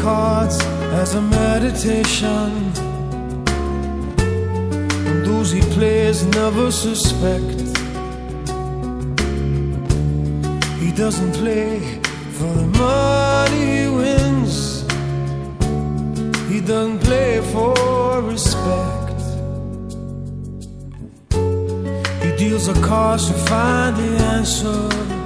cards as a meditation. And those he plays never suspect. He doesn't play for the money he wins. He doesn't play for respect. He deals the cards to find the answer.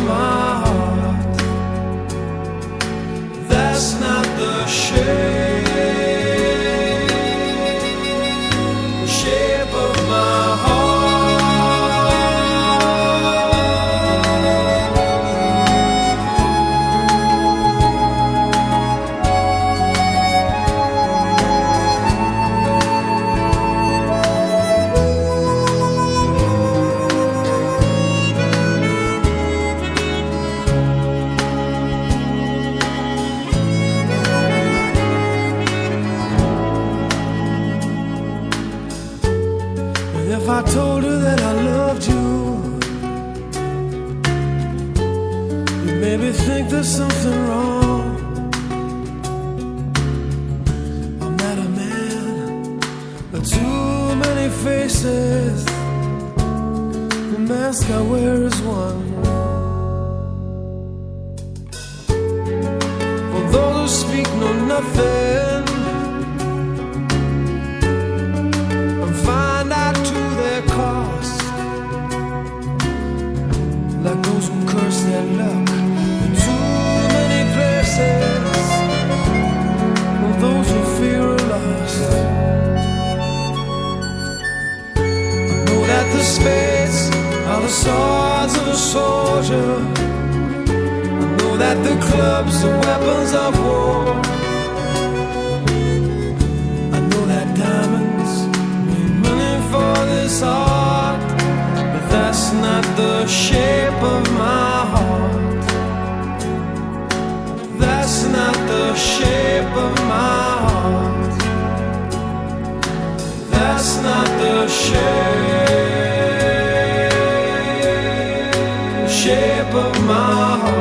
if I told her that I loved you, you maybe think there's something wrong. I'm not a man, but too many faces. The mask I wear is one. For those who speak know nothing. Their luck in too many places, those who fear a loss. I know that the spades are the swords of a soldier. I know that the clubs are weapons of war. shape of my heart.